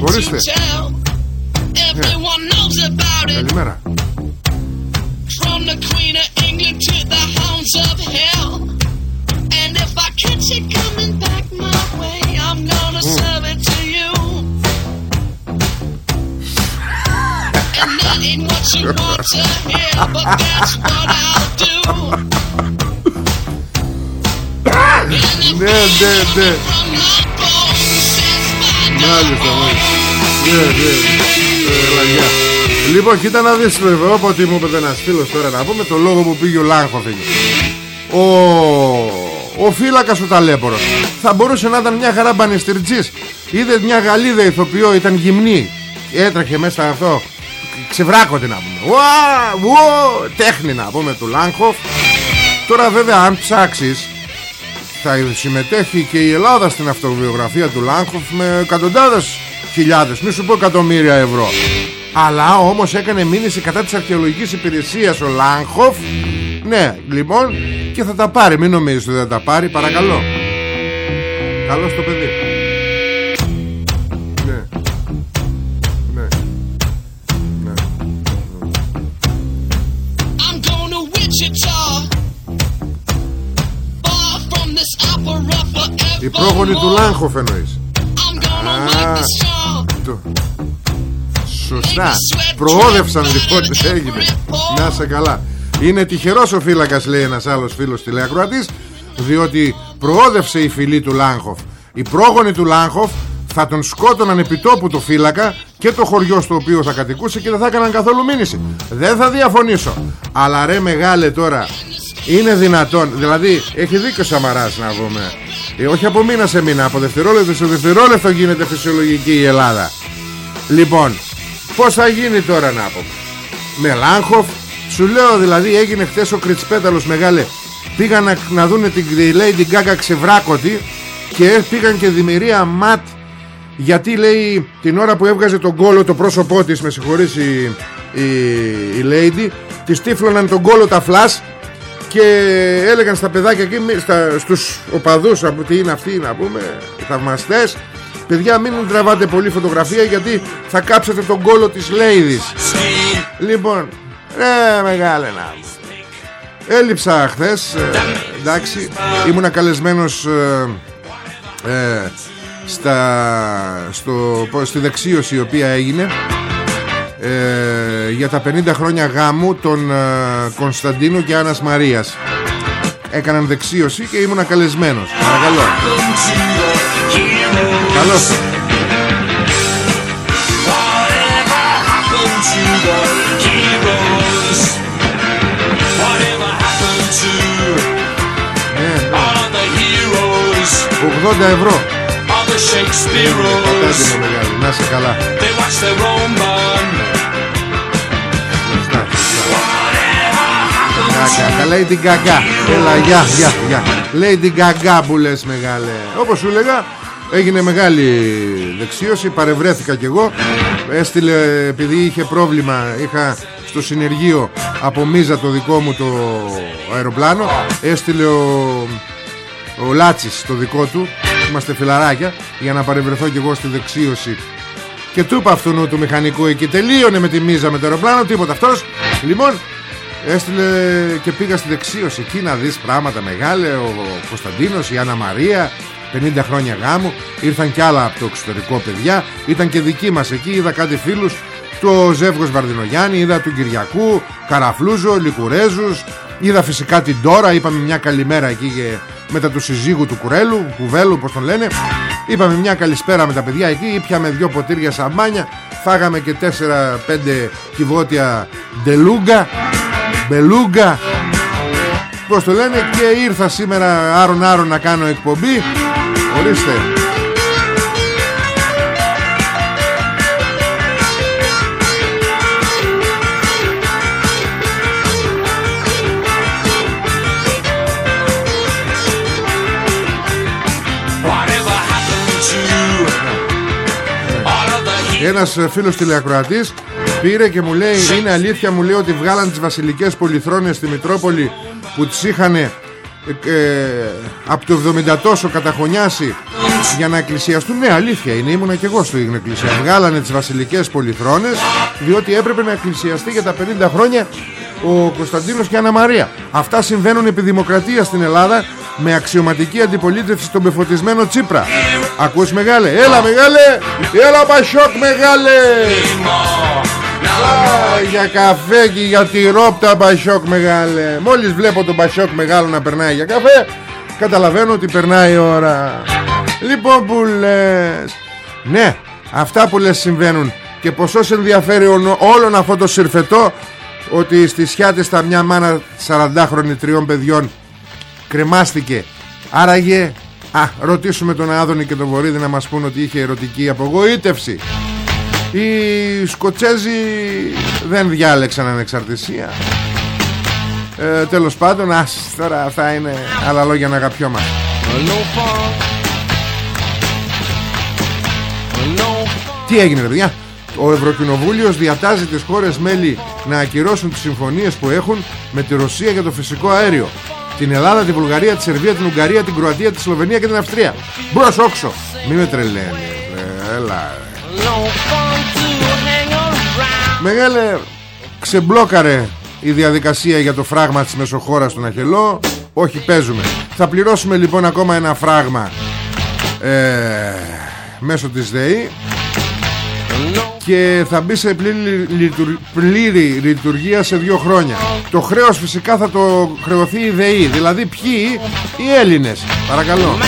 Ορίστε. yeah. Καλημέρα. From ναι, ναι, ναι. Μάλιστα, μάλιστα. Ναι, ναι, ναι. Λαγιά. Λοιπόν, κοίτα να δεις βέβαια Όποτε μου είπε ένας φίλος τώρα να πούμε Το λόγο που πήγε ο Λάγχο Ο, ο φύλακας ο ταλέπορος Θα μπορούσε να ήταν μια χαρά μπανιστριτζής Είδε μια γαλίδα ηθοποιό Ήταν γυμνή Έτρεχε μέσα αυτό Ξεβράκωτη να πούμε. Ουα, ουα, Τέχνη να πούμε του Λάγχοφ Τώρα βέβαια αν ψάξεις θα συμμετέχει και η Ελλάδα στην αυτοβιογραφία του Λάγχοφ με εκατοντάδες χιλιάδες, μη σου πω εκατομμύρια ευρώ. Αλλά όμως έκανε μήνυση κατά της αρχαιολογικής υπηρεσίας ο Λάγχοφ Ναι λοιπόν και θα τα πάρει. Μην νομίζεις ότι θα τα πάρει παρακαλώ. Καλό στο παιδί Η πρόγονη του Λάγχοφ εννοείς. Α, το, Σωστά. Προόδευσαν λοιπόν έγινε. Να σε καλά. Είναι τυχερός ο φύλακας λέει ένας άλλος φίλος τηλεακροατής Διότι προόδευσε η φυλή του Λάγχοφ Οι πρόγονοι του Λάγχοφ θα τον σκότωναν επιτόπου το φύλακα και το χωριό στο οποίο θα κατοικούσε και δεν θα έκαναν καθόλου μήνυση. Δεν θα διαφωνήσω. Αλλά ρε μεγάλε τώρα, είναι δυνατόν, δηλαδή έχει δίκιο Σαμαράς να πούμε. Ε, όχι από μήνα σε μήνα, από δευτερόλεπτο σε δευτερόλεπτο γίνεται φυσιολογική η Ελλάδα. Λοιπόν, Πώς θα γίνει τώρα να πω Με Λάγχοφ Σου λέω δηλαδή έγινε χθες ο Κριτσπέταλος μεγάλε Πήγαν να, να δούνε την Lady Gaga ξεβράκωτη Και πήγαν και δημιουργία ματ Γιατί λέει την ώρα που έβγαζε τον κόλο το πρόσωπό της Με συγχωρείς η, η, η Lady Της τύφλωναν τον κόλο τα φλάς και έλεγαν στα παιδάκια εκεί στα, στους οπαδούς από τι είναι αυτοί να πούμε θαυμαστές Παιδιά μην τραβάτε πολύ φωτογραφία γιατί θα κάψετε τον κόλο της Λέιδης Λοιπόν ρε μεγάλε να Έλειψα χθες ε, Εντάξει Ήμουνα καλεσμένος ε, ε, στα, στο, στη δεξίωση η οποία έγινε ε, για τα 50 χρόνια γάμου των ε, Κωνσταντίνου και Άννας Μαρίας. Έκαναν δεξίωση και ήμουν καλεσμένος. Παρακαλώ. Καλώς. Ναι. 80 ευρώ Να σε καλά. Λέει την καγκά Έλα γεια γεια γεια. Λέει την καγκά που λες μεγάλε. Όπως σου λέγα Έγινε μεγάλη δεξίωση Παρευρέθηκα κι εγώ. Έστειλε επειδή είχε πρόβλημα Είχα στο συνεργείο Από μίζα το δικό μου το αεροπλάνο Έστειλε ο, ο Λάτσης το δικό του Είμαστε φιλαράκια Για να παρευρεθώ κι εγώ στη δεξίωση. Και του είπα αυτού του μηχανικού εκεί. Τελείωνε με τη μίζα με το αεροπλάνο Τίποτα. Αυτός Λοιπόν Έστειλε και πήγα στη δεξίωση. Εκεί να δεις πράγματα μεγάλε Ο Κωνσταντίνος, η Άννα Μαρία 50 χρόνια γάμου. Ήρθαν κι άλλα από το εξωτερικό παιδιά. Ήταν και δικοί μας εκεί. Είδα κάτι φίλους Το Ζεύγος Βαρδινογιάννη Είδα του Κυριακού Καραφλούζο, Λικουρέζους Είδα φυσικά την Τώρα Είπαμε μια καλημέρα εκεί και μετά του συζύγου του Κουρέλου Κουβέλου πως τον λένε. Είπαμε μια καλησπέρα με τα παιδιά εκεί Ήπιαμε δυο ποτήρια σαμπάνια Φάγαμε και 4-5 κυβότια ντελούγκα Μπελούγκα Πώς το λένε και ήρθα σήμερα άρον άρον να κάνω εκπομπή. Ορίστε Ένας ε, φίλος τηλεακροατής πήρε και μου λέει Είναι αλήθεια μου λέει ότι βγάλαν τις βασιλικές πολυθρόνες στη Μητρόπολη Που τις είχαν ε, ε, από το 70 τόσο καταχωνιάσει για να εκκλησιαστούν Ναι αλήθεια είναι ήμουνα και εγώ στην εκκλησία. Βγάλανε τις βασιλικές πολυθρόνες Διότι έπρεπε να εκκλησιαστεί για τα 50 χρόνια Ο Κωνσταντίνος και Αννα Μαρία Αυτά συμβαίνουν επί δημοκρατίας στην Ελλάδα Με αξιωματική αντιπολίτευση στον πεφωτισμένο Τσίπρα. Ακούς μεγάλε. Έλα μεγάλε. Έλα Πασόκ μεγάλε. Για καφέ και για τη ρόπτα Πασόκ μεγάλε. Μόλις βλέπω τον Πασόκ μεγάλο να περνάει για καφέ Καταλαβαίνω ότι περνάει η ώρα. Λοιπόν που λες. Ναι αυτά που λες συμβαίνουν. Και ποσός ενδιαφέρει όλον αυτό το συρφετό Ότι στη Σιάτιστα μια μάνα 40χρονη τριών παιδιών Κρεμάστηκε. Άραγε Α, ρωτήσουμε τον Άδωνη και τον Βορύδη να μας πούν ότι είχε ερωτική απογοήτευση. Οι Σκοτσέζοι δεν διάλεξαν ανεξαρτησία. Ε, Τέλος πάντων ας, τώρα αυτά είναι άλλα λόγια να αγαπιόμαστε. Τι έγινε ρε παιδιά; Ο Ευρωκοινοβούλιος διατάζει τις χώρες μέλη να ακυρώσουν τις συμφωνίες που έχουν με τη Ρωσία για το φυσικό αέριο την Ελλάδα, τη Βουλγαρία, τη Σερβία, την Ουγγαρία, την Κροατία, τη Σλοβενία και την Αυστρία. Μπρος όξο. Μην με τρελαίνεις. Έλα. Μεγάλε ξεμπλόκαρε η διαδικασία για το φράγμα της Μεσοχώρας στον Αχελό Όχι παίζουμε Θα πληρώσουμε λοιπόν ακόμα ένα φράγμα ε, Μέσω της ΔΕΗ Και θα μπει σε πλήρη, λειτουργία σε δύο χρόνια. Το χρέος φυσικά θα το χρεωθεί η ΔΕΗ. Δηλαδή ποιοι; Οι Έλληνες. Παρακαλώ.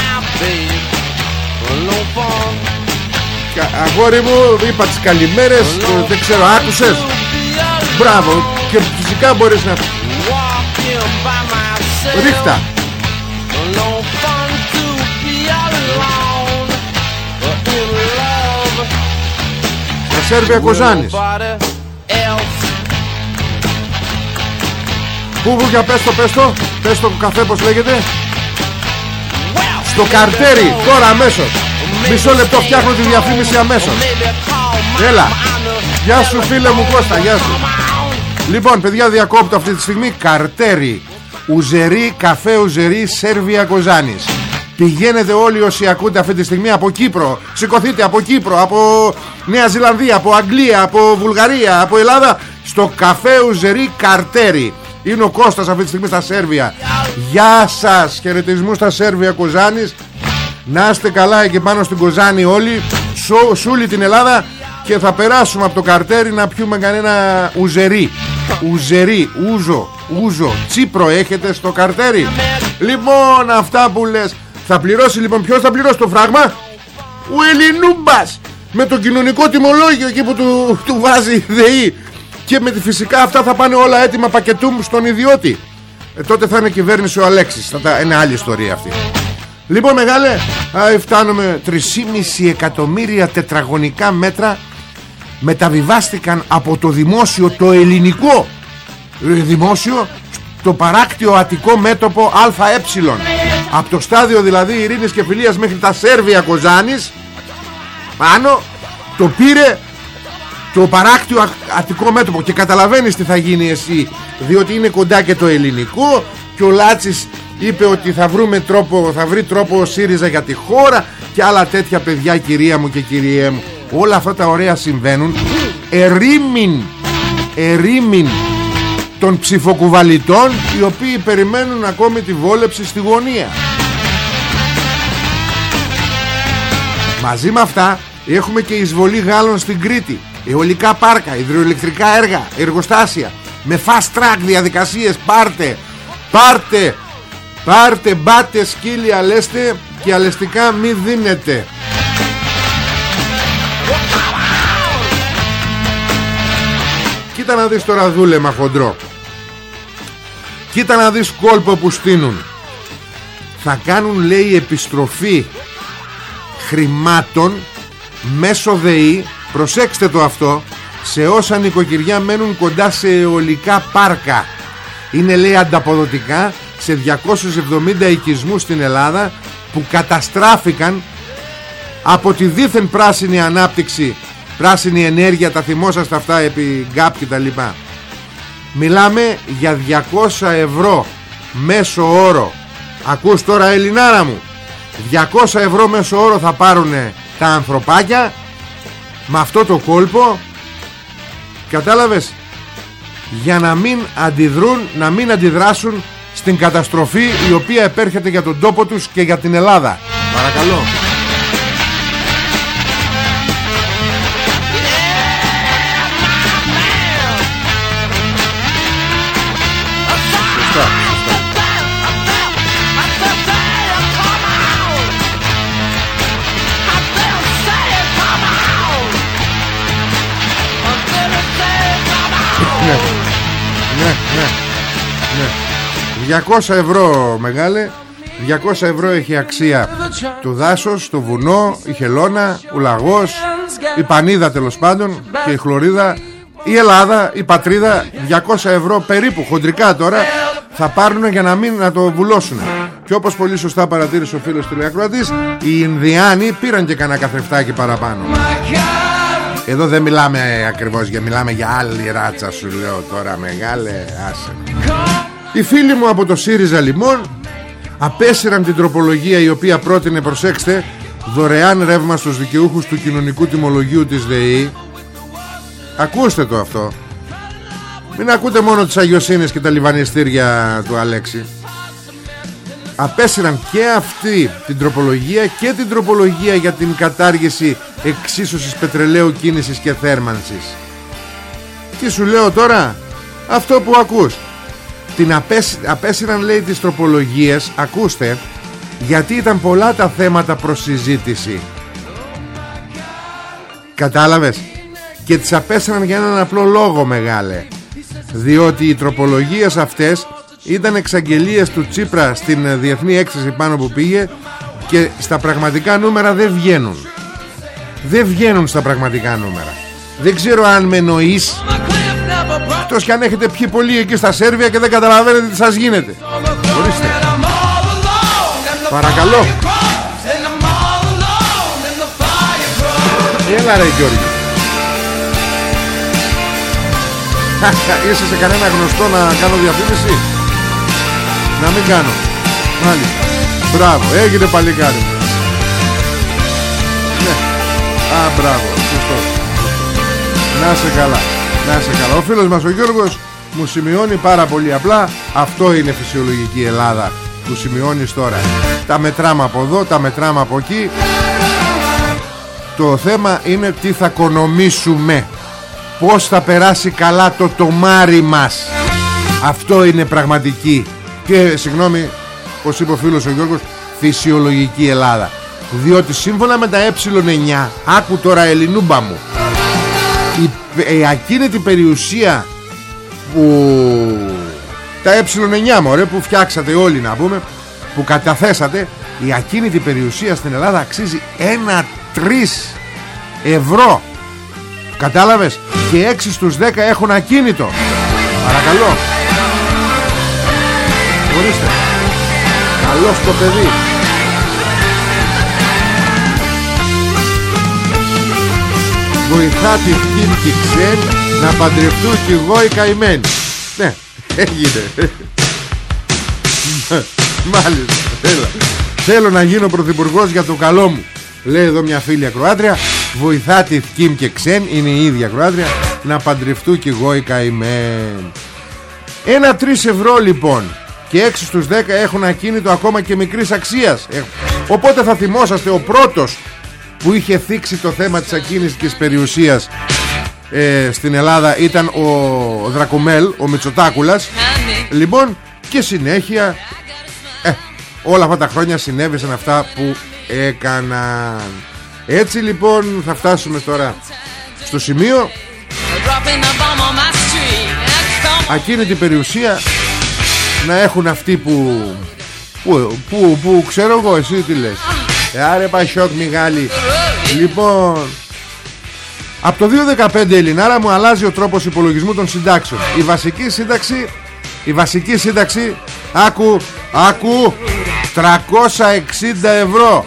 Αγόρι μου είπα τις καλημέρες Δεν ξέρω άκουσες; Μπράβο. Και φυσικά μπορείς να Ρίχτα Σέρβια Κοζάνης. Πού βούγια πες το πες το. Πες το καφέ πως λέγεται. Στο καρτέρι Τώρα αμέσως. Μισό λεπτό φτιάχνω τη διαφήμιση αμέσως. Έλα. Γεια σου φίλε μου Κώστα Γεια σου. Λοιπόν παιδιά διακόπτω αυτή τη στιγμή. Καρτέρι. Ουζερί καφέ ουζερί Σέρβια Κοζάνης Πηγαίνετε όλοι όσοι ακούτε αυτή τη στιγμή από Κύπρο. Σηκωθείτε από Κύπρο Από Νέα Ζηλανδία Από Αγγλία Από Βουλγαρία Από Ελλάδα Στο καφέ ουζερί Καρτέρι. Είναι ο Κώστας αυτή τη στιγμή στα Σέρβια. Γεια σας Χαιρετισμού στα Σέρβια Κοζάνης. Να είστε καλά εκεί πάνω στην Κοζάνη όλοι Σούλη την Ελλάδα. Και θα περάσουμε από το καρτέρι να πιούμε κανένα ουζερί Ουζερί, ούζο, ούζο Τσίπρο έχετε στο καρτέρι. Λοιπόν αυτά που λες Θα πληρώσει λοιπόν ποιος θα πληρώσει το φράγμα; Ο Ελληνούμπας Με το κοινωνικό τιμολόγιο εκεί που του, του βάζει ΔΕΗ. Και με τη φυσικά αυτά θα πάνε όλα έτοιμα πακετούμ στον ιδιώτη. Ε, Τότε θα είναι κυβέρνηση ο Αλέξης. Θα είναι άλλη ιστορία αυτή. Λοιπόν μεγάλε α, Φτάνουμε 3,5 εκατομμύρια τετραγωνικά μέτρα Μεταβιβάστηκαν από το δημόσιο Το ελληνικό ε, Δημόσιο Το παράκτιο Αττικό μέτωπο ΑΕ Από το στάδιο δηλαδή ειρήνης και φιλίας Μέχρι τα Σέρβια Κοζάνης Πάνω Το πήρε το παράκτιο Αττικό μέτωπο Και καταλαβαίνεις τι θα γίνει εσύ Διότι είναι κοντά και το ελληνικό Και ο Λάτσης είπε ότι θα βρούμε τρόπο, θα βρει τρόπο ο ΣΥΡΙΖΑ για τη χώρα και άλλα τέτοια παιδιά κυρία μου και κυριέ μου. Όλα αυτά τα ωραία συμβαίνουν. Ερήμην, ερήμην των ψηφοκουβαλιτών οι οποίοι περιμένουν ακόμη τη βόλεψη στη γωνία. Μαζί με αυτά έχουμε και εισβολή Γάλλων στην Κρήτη. Αιωλικά πάρκα, υδροελεκτρικά έργα εργοστάσια. Με fast track διαδικασίες πάρτε πάρτε πάρτε μπάτε σκύλια λέστε και αλεστικά μη δίνετε. Κοίτα να δεις τώρα δούλεμα χοντρό Κοίτα να δεις κόλπο που στείνουν Θα κάνουν λέει επιστροφή χρημάτων μέσω ΔΕΗ. Προσέξτε το αυτό. Σε όσα νοικοκυριά μένουν κοντά σε αιωλικά πάρκα. Είναι λέει ανταποδοτικά σε 270 οικισμούς στην Ελλάδα Που καταστράφηκαν από τη δίθεν πράσινη ανάπτυξη Πράσινη ενέργεια. Τα θυμόσαστε αυτά επί γκάπ και τα λοιπά Μιλάμε για 200 ευρώ μέσο όρο. Ακούς τώρα Ελληνάρα μου. 200 ευρώ μέσο όρο θα πάρουν τα ανθρωπάκια Με αυτό το κόλπο. Κατάλαβες; Για να μην αντιδρούν Να μην αντιδράσουν στην καταστροφή Η οποία επέρχεται για τον τόπο τους Και για την Ελλάδα. Παρακαλώ 200 ευρώ μεγάλε 200 ευρώ έχει αξία του δάσος, το βουνό, η χελώνα, ο λαγός, η πανίδα τέλος πάντων και η χλωρίδα, η Ελλάδα, η πατρίδα 200 ευρώ περίπου χοντρικά τώρα θα πάρουν για να μην να το βουλώσουν. Και όπως πολύ σωστά παρατήρησε ο φίλος του Λιακροατής, οι Ινδιάνοι πήραν και κανένα καθρεφτάκι παραπάνω. Εδώ δεν μιλάμε ακριβώς για μιλάμε για άλλη ράτσα σου λέω τώρα μεγάλε άσε. Οι φίλοι μου από το ΣΥΡΙΖΑ λοιπόν απέσυραν την τροπολογία η οποία πρότεινε προσέξτε δωρεάν ρεύμα στους δικαιούχους του κοινωνικού τιμολογίου της ΔΕΗ. Ακούστε το αυτό. Μην ακούτε μόνο τις αγιοσύνες και τα λιβανιστήρια του Αλέξη. Απέσυραν και αυτή την τροπολογία και την τροπολογία για την κατάργηση εξίσωσης πετρελαίου κίνησης και θέρμανσης. Τι σου λέω τώρα; Αυτό που ακούς. Την απέσυραν λέει τις τροπολογίες ακούστε γιατί ήταν πολλά τα θέματα προς συζήτηση. Κατάλαβες; Και τις απέσυραν για έναν απλό λόγο μεγάλε. Διότι οι τροπολογίες αυτές ήταν εξαγγελίες του Τσίπρα στην διεθνή έκθεση πάνω που πήγε και στα πραγματικά νούμερα δεν βγαίνουν δεν βγαίνουν στα πραγματικά νούμερα. Δεν ξέρω αν με νοείς Εκτός κι αν έχετε πιει πολύ εκεί στα Σέρβια και δεν καταλαβαίνετε τι σας γίνεται. Ορίστε. Παρακαλώ. Έλα ρε Γιώργη. Είσαι σε κανένα γνωστό να κάνω διαφήμιση; Να μην κάνω. Μάλιστα. Μπράβο έγινε παλικάρι μπράβο Σωστός. Να σε καλά να σε καλά. Ο φίλος μας ο Γιώργος μου σημειώνει πάρα πολύ απλά Αυτό είναι φυσιολογική Ελλάδα. Που σημειώνεις τώρα. Τα μετράμε από εδώ, τα μετράμε από εκεί. Το θέμα είναι τι θα οικονομήσουμε Πώς θα περάσει καλά το τομάρι μας. Αυτό είναι πραγματική. Και συγγνώμη Πως είπε ο φίλος ο Γιώργος Φυσιολογική Ελλάδα Διότι σύμφωνα με τα ε9 Άκου τώρα Ελληνούμπα μου η, η ακίνητη περιουσία που τα ε9 μωρέ που φτιάξατε όλοι να πούμε που καταθέσατε η ακίνητη περιουσία στην Ελλάδα αξίζει ένα 3 ευρώ. Κατάλαβες; Και 6 στους 10 έχουν ακίνητο. Παρακαλώ. Ορίστε. Καλώς το παιδί βοηθά τη Κιμ και Ξέν να παντρευτούν κι εγώ οι καημένοι. Ναι έγινε. Μάλιστα θέλω, θέλω να γίνω πρωθυπουργός για το καλό μου. Λέει εδώ μια φίλη ακροάτρια βοηθά τη Κιμ και Ξέν είναι η ίδια ακροάτρια να παντρευτούν κι εγώ οι καημένοι Ένα 3 ευρώ λοιπόν και 6 στους 10 έχουν ακίνητο ακόμα και μικρής αξίας. Ε, Οπότε θα θυμόσαστε ο πρώτος που είχε θίξει το θέμα της ακίνητης περιουσίας ε, στην Ελλάδα ήταν ο Δρακομέλ, ο Μητσοτάκουλας. Λοιπόν και συνέχεια ε, όλα αυτά τα χρόνια συνέβησαν αυτά που έκαναν. Έτσι λοιπόν θα φτάσουμε τώρα στο σημείο. Ακίνητη περιουσία να έχουν αυτοί που που, που, που ξέρω εγώ εσύ τι λες. Ε, Άρε Πασιόκ Μιγάλη Λοιπόν Από το 2015 Ελληνάρα μου αλλάζει ο τρόπος υπολογισμού των συντάξεων. Η βασική σύνταξη Η βασική σύνταξη Άκου Άκου 360 ευρώ.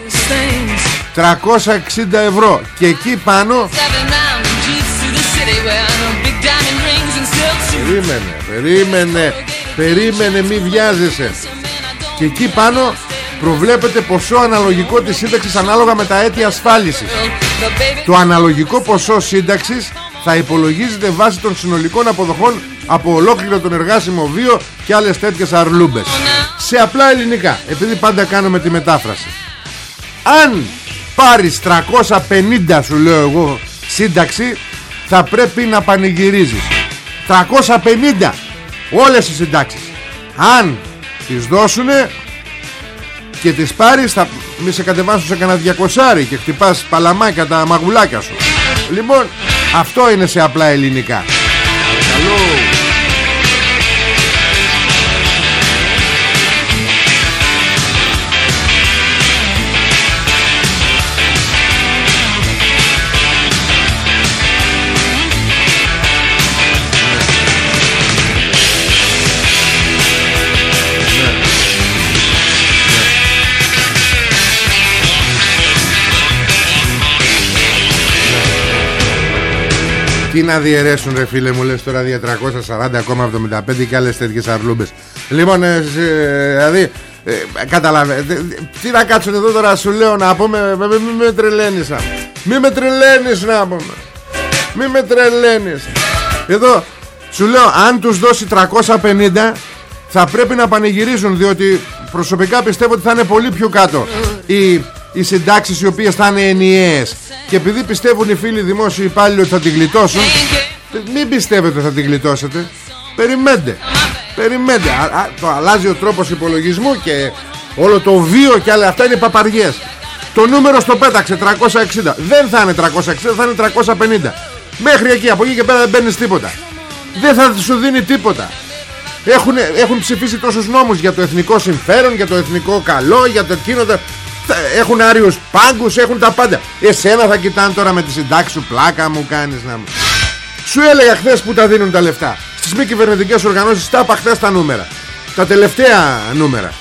360 ευρώ. Και εκεί πάνω Περίμενε Περίμενε Περίμενε μη βιάζεσαι. Και εκεί πάνω προβλέπεται ποσό αναλογικό της σύνταξης ανάλογα με τα έτη ασφάλισης. Το αναλογικό ποσό σύνταξης θα υπολογίζεται βάσει των συνολικών αποδοχών από ολόκληρο τον εργάσιμο βίο και άλλες τέτοιες αρλούμπες. Σε απλά ελληνικά, επειδή πάντα κάνουμε τη μετάφραση. Αν πάρεις 350 σου λέω εγώ σύνταξη θα πρέπει να πανηγυρίζεις. 350 όλες οι συντάξεις. Αν τις δώσουνε και τις πάρεις θα μη σε κατεβάσουν σε κανένα διακοσάρι και χτυπάς παλαμάκια τα μαγουλάκια σου. Λοιπόν αυτό είναι σε απλά ελληνικά Τι να διαιρέσουν ρε φίλε μου λες τώρα 240,75 και άλλες τέτοιες αρλούμπες. Λοιπόν ε, δηλαδή ε, καταλαβαίνετε Τι να κάτσουν εδώ τώρα σου λέω να πούμε Μη με τρελαίνεις Μη με τρελαίνεις να πούμε. Μη με τρελαίνεις. Εδώ σου λέω αν τους δώσει 350 Θα πρέπει να πανηγυρίζουν Διότι προσωπικά πιστεύω ότι θα είναι πολύ πιο κάτω. Οι οι συντάξεις οι οποίες θα είναι ενιαίες. Και επειδή πιστεύουν οι φίλοι δημόσιοι υπάλληλοι ότι θα την γλιτώσουν μην πιστεύετε ότι θα την γλιτώσετε. Περιμένετε περιμένετε α, το αλλάζει ο τρόπος υπολογισμού και όλο το βίο και άλλα αυτά είναι παπαριές. Το νούμερο στο πέταξε 360 δεν θα είναι 360 θα είναι 350 μέχρι εκεί από εκεί και πέρα δεν παίρνεις τίποτα. Δεν θα σου δίνει τίποτα. Έχουν, έχουν ψηφίσει τόσους νόμους για το εθνικό συμφέρον για το εθνικό καλό για το εκείνο έχουν άριους πάγκους, έχουν τα πάντα. Εσένα θα κοιτάνε τώρα με τη συντάξη σου Πλάκα μου κάνεις να μου Σου έλεγα χθες που τα δίνουν τα λεφτά. Στις μη κυβερνητικές οργανώσεις Τα είπα χθες τα νούμερα. Τα τελευταία νούμερα.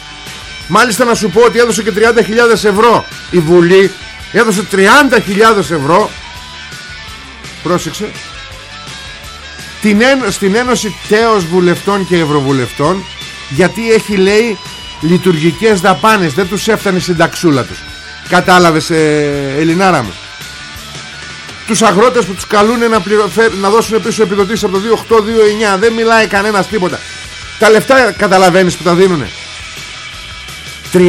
Μάλιστα να σου πω ότι έδωσε και 30.000 ευρώ Η Βουλή. Έδωσε 30.000 ευρώ. Πρόσεξε. Την, Στην Ένωση Τέος Βουλευτών και Ευρωβουλευτών Γιατί έχει λέει λειτουργικές δαπάνες δεν τους έφτανε η συνταξούλα τους. Κατάλαβες ε, Ελληνάρα μου. Τους αγρότες που τους καλούν να, να δώσουν πίσω επιδοτήσεις από το 2829 δεν μιλάει κανένας τίποτα. Τα λεφτά καταλαβαίνεις που τα δίνουνε. 30.000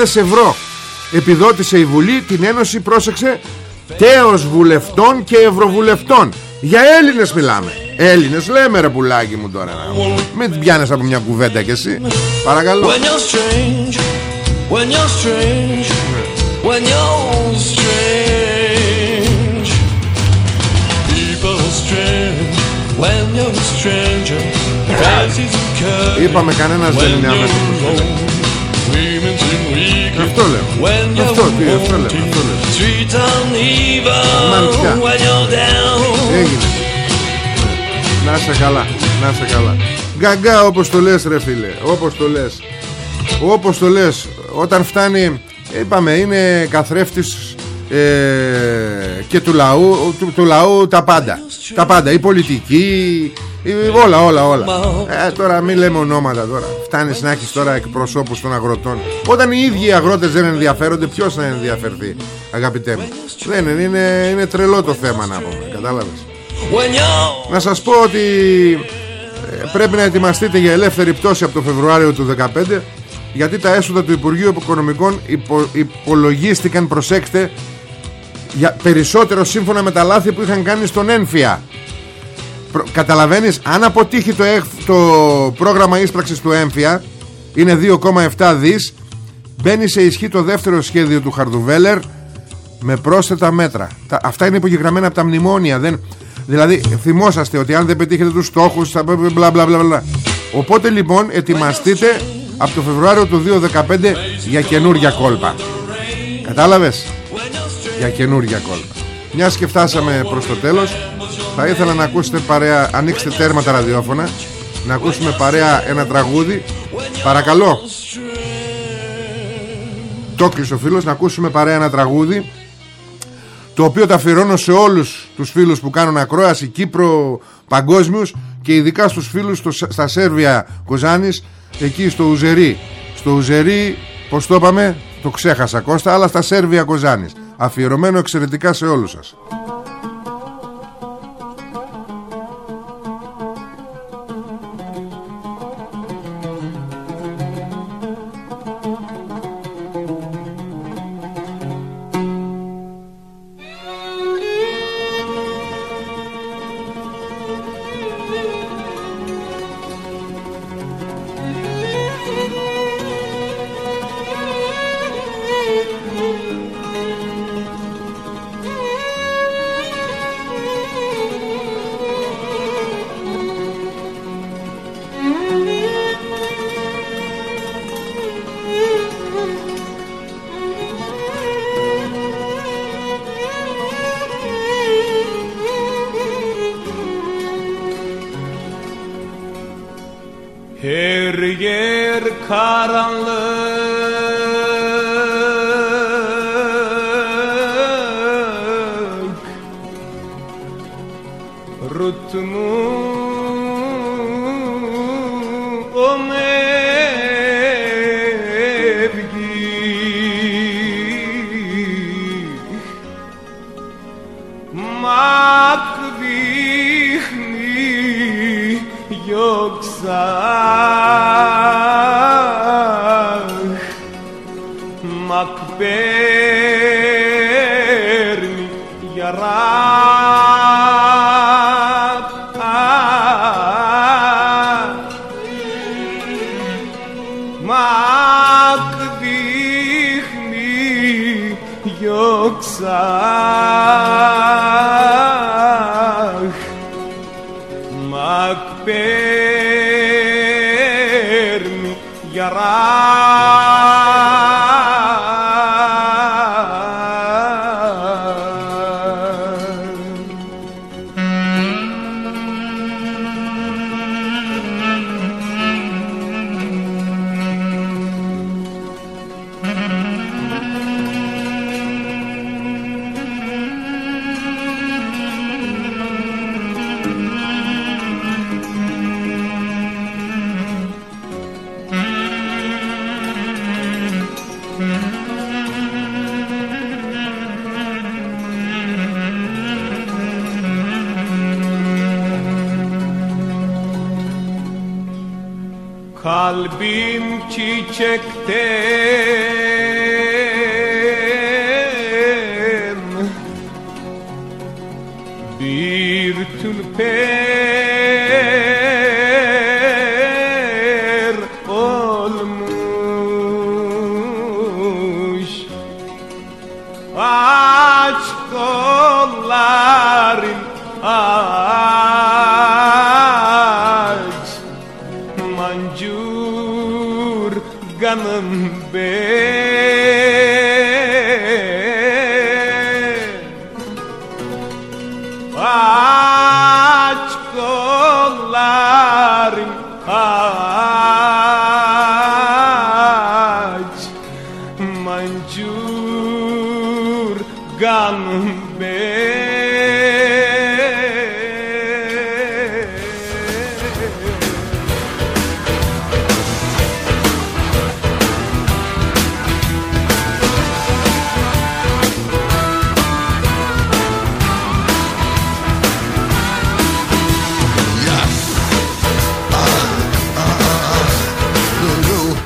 ευρώ επιδότησε η Βουλή την Ένωση πρόσεξε τέος βουλευτών και ευρωβουλευτών. Για Έλληνες μιλάμε Έλληνες λέμε ρε πουλάκι μου τώρα. Μην την πιάνεις από μια κουβέντα κι εσύ. Παρακαλώ. When you're strange When you're strange When you're strange. People strange When you're stranger Είπαμε κανένας δεν είναι αμέσως αυτό λέω. Αυτό τι αυτό λέω Αυτό λέω. Έγινε να σε καλά, να σε καλά. Γκαγκά όπως το λες ρε φίλε, όπως το λες. Όπως το λες, όταν φτάνει, είπαμε, είναι καθρέφτης ε, και του λαού, του, λαού τα πάντα. Τα πάντα, η πολιτική, όλα, όλα, όλα. Ε, τώρα μην λέμε ονόματα τώρα. Φτάνεις να έχεις τώρα εκπροσώπους των αγροτών. Όταν οι ίδιοι οι αγρότες δεν ενδιαφέρονται, ποιος να ενδιαφερθεί, αγαπητέ μου. Δεν είναι, είναι, είναι τρελό το θέμα να πούμε, κατάλαβες. Να σας πω ότι πρέπει να ετοιμαστείτε για ελεύθερη πτώση από το Φεβρουάριο του 2015 γιατί τα έσοδα του Υπουργείου Οικονομικών υπο, υπολογίστηκαν, προσέξτε, για περισσότερο σύμφωνα με τα λάθη που είχαν κάνει στον ένφια. Καταλαβαίνεις, αν αποτύχει το, το πρόγραμμα ίσπραξης του έμφυα, είναι 2,7 δις, μπαίνει σε ισχύ το δεύτερο σχέδιο του Χαρδουβέλερ με πρόσθετα μέτρα. Τα, αυτά είναι υπογεγραμμένα από τα μνημόνια. Δεν, δηλαδή, θυμόσαστε ότι αν δεν πετύχετε τους στόχους θα μπλα μπλα μπλα μπλα. Οπότε λοιπόν ετοιμαστείτε από το Φεβρουάριο του 2015 για καινούργια κόλπα. Κατάλαβες; Για καινούργια κόλπα. Μιας και φτάσαμε προς το τέλος θα ήθελα να ακούσετε παρέα Ανοίξτε τέρμα τα ραδιόφωνα Να ακούσουμε παρέα ένα τραγούδι Παρακαλώ Το ο φίλος Να ακούσουμε παρέα ένα τραγούδι Το οποίο τα αφιερώνω σε όλους τους φίλους που κάνουν ακρόαση Κύπρο παγκόσμιους Και ειδικά στους φίλους στα Σέρβια Κοζάνης Εκεί στο Ουζερί. Στο Ουζερί πως το είπαμε Το ξέχασα Κώστα Αλλά στα Σέρβια Κοζάνης. Αφιερωμένο εξαιρετικά σε όλους σας Ah!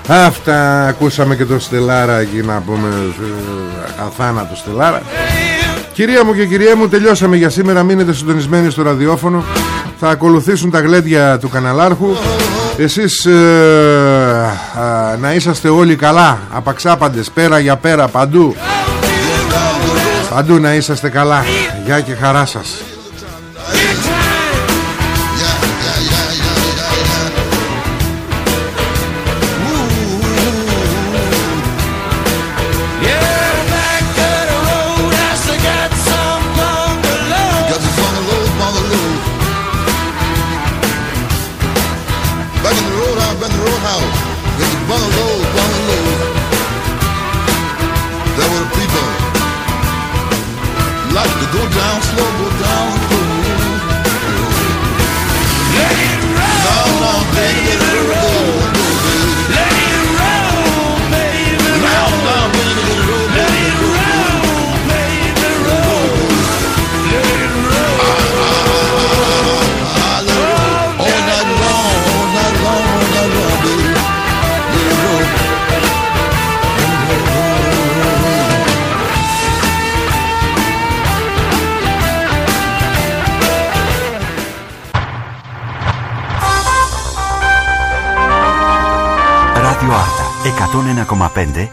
Αυτά ακούσαμε και το Στελάρα εκεί να πούμε ε, Αθάνατο Στελάρα. Κυρία μου και κυρία μου τελειώσαμε για σήμερα. Μείνετε συντονισμένοι στο ραδιόφωνο. Θα ακολουθήσουν τα γλέντια του καναλάρχου. Εσείς ε, να είσαστε όλοι καλά Απαξάπαντες πέρα για πέρα παντού. Παντού να είσαστε καλά. Γεια και χαρά σας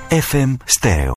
FM Stereo.